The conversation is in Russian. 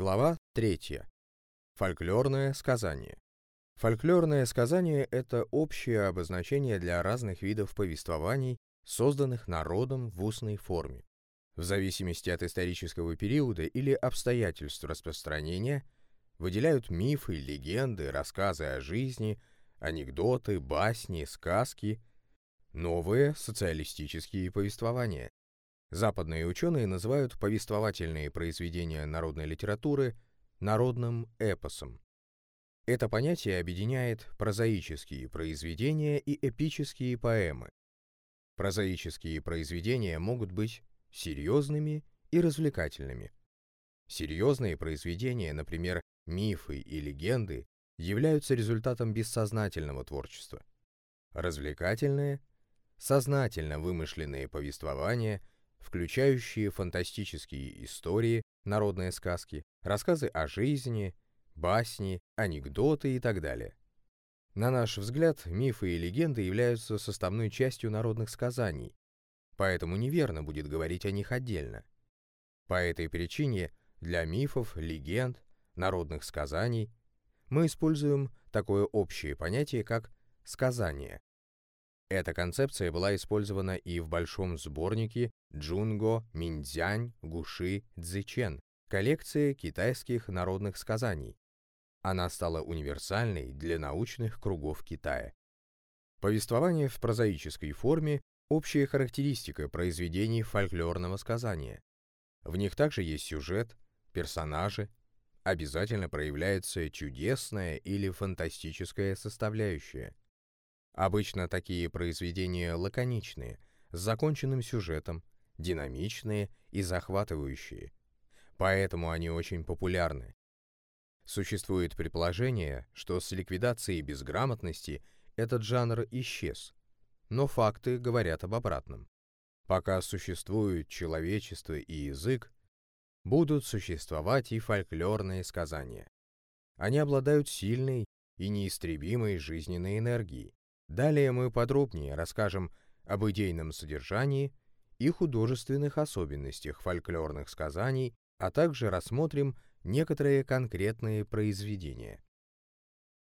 Глава 3. Фольклорное сказание. Фольклорное сказание – это общее обозначение для разных видов повествований, созданных народом в устной форме. В зависимости от исторического периода или обстоятельств распространения выделяют мифы, легенды, рассказы о жизни, анекдоты, басни, сказки, новые социалистические повествования. Западные ученые называют повествовательные произведения народной литературы народным эпосом. Это понятие объединяет прозаические произведения и эпические поэмы. Прозаические произведения могут быть серьезными и развлекательными. Серьезные произведения, например, мифы и легенды, являются результатом бессознательного творчества. Развлекательные, сознательно вымышленные повествования – включающие фантастические истории, народные сказки, рассказы о жизни, басни, анекдоты и так далее. На наш взгляд, мифы и легенды являются составной частью народных сказаний, поэтому неверно будет говорить о них отдельно. По этой причине для мифов, легенд, народных сказаний мы используем такое общее понятие, как «сказание». Эта концепция была использована и в большом сборнике Джунго Миндзянь Гуши Цзичен, коллекции китайских народных сказаний. Она стала универсальной для научных кругов Китая. Повествование в прозаической форме – общая характеристика произведений фольклорного сказания. В них также есть сюжет, персонажи, обязательно проявляется чудесная или фантастическая составляющая – Обычно такие произведения лаконичные, с законченным сюжетом, динамичные и захватывающие. Поэтому они очень популярны. Существует предположение, что с ликвидацией безграмотности этот жанр исчез, но факты говорят об обратном. Пока существует человечество и язык, будут существовать и фольклорные сказания. Они обладают сильной и неистребимой жизненной энергией, Далее мы подробнее расскажем об идейном содержании и художественных особенностях фольклорных сказаний, а также рассмотрим некоторые конкретные произведения.